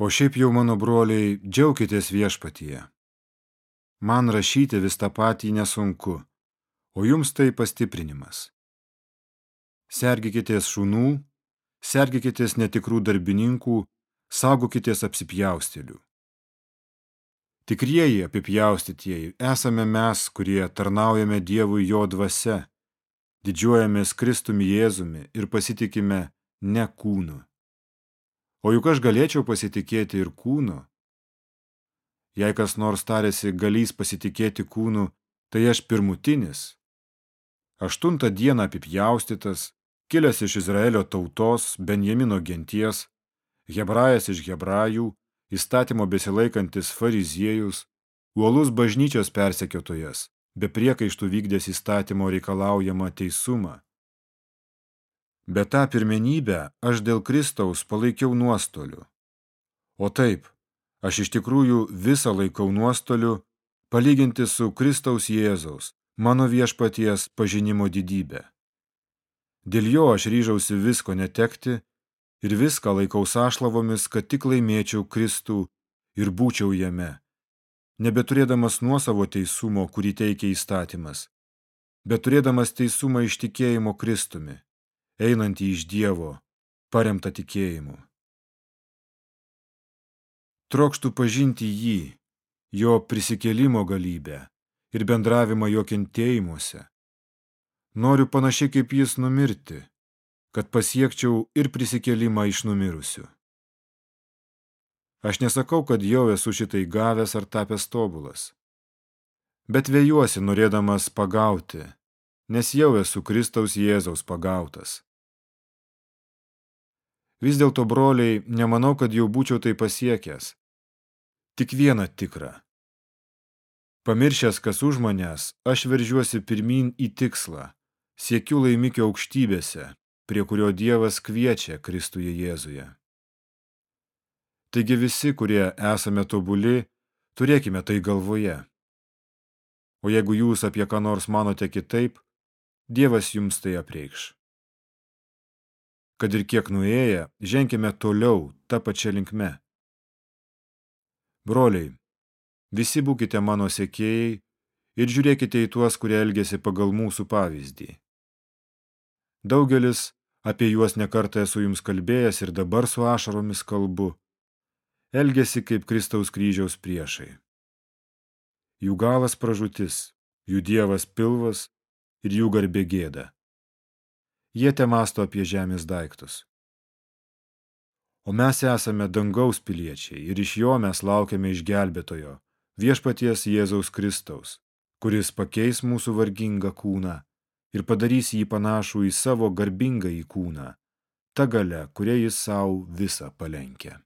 O šiaip jau, mano broliai, džiaukitės viešpatyje. Man rašyti vis tą patį nesunku, o jums tai pastiprinimas. Sergikitės šunų, sergikitės netikrų darbininkų, saugokitės apsipjaustėlių. Tikrieji apipjaustytieji esame mes, kurie tarnaujame Dievui jo dvasia, didžiuojamės Kristumi Jėzumi ir pasitikime ne kūnu. O juk aš galėčiau pasitikėti ir kūnu. Jei kas nors tarėsi galys pasitikėti kūnu, tai aš pirmutinis. Aštuntą dieną apipjaustytas, kilęs iš Izraelio tautos, Benjamino genties, hebrajas iš hebrajų, įstatymo besilaikantis fariziejus, uolus bažnyčios persekiotojas, be priekaištų vykdęs įstatymo reikalaujamą teisumą, Bet tą pirmenybę aš dėl Kristaus palaikiau nuostoliu. O taip, aš iš tikrųjų visą laikau nuostoliu, palyginti su Kristaus Jėzaus, mano viešpaties pažinimo didybę. Dėl jo aš ryžausi visko netekti ir viską laikau sąšlavomis, kad tik laimėčiau Kristų ir būčiau jame, nebeturėdamas nuosavo teisumo, kurį teikia įstatymas, bet turėdamas teisumą iš tikėjimo Kristumi einantį iš Dievo, paremtą tikėjimu. Trokštų pažinti jį, jo prisikėlimo galybę ir bendravimą jo kentėjimuose. Noriu panašiai kaip jis numirti, kad pasiekčiau ir prisikėlimą iš numirusių. Aš nesakau, kad jau esu šitai gavęs ar tapęs tobulas, bet vėjuosi norėdamas pagauti, nes jau esu Kristaus Jėzaus pagautas. Vis dėlto, broliai, nemanau, kad jau būčiau tai pasiekęs. Tik vieną tikrą. Pamiršęs, kas už manęs, aš veržiuosi pirmin į tikslą, siekiu laimikio aukštybėse, prie kurio Dievas kviečia Kristuje Jėzuje. Taigi visi, kurie esame tobuli, turėkime tai galvoje. O jeigu jūs apie ką nors manote kitaip, Dievas jums tai apreikš. Kad ir kiek nuėję, ženkime toliau tą pačią linkme. Broliai, visi būkite mano sekėjai ir žiūrėkite į tuos, kurie elgėsi pagal mūsų pavyzdį. Daugelis, apie juos nekartą esu jums kalbėjęs ir dabar su ašaromis kalbu, elgėsi kaip Kristaus kryžiaus priešai. Jų galas pražutis, jų dievas pilvas ir jų garbė gėda. Jie te masto apie žemės daiktus. O mes esame dangaus piliečiai ir iš jo mes laukiame išgelbėtojo, viešpaties Jėzaus Kristaus, kuris pakeis mūsų vargingą kūną ir padarys jį panašų į savo garbingą į kūną, ta gale, kuria jis savo visą palenkia.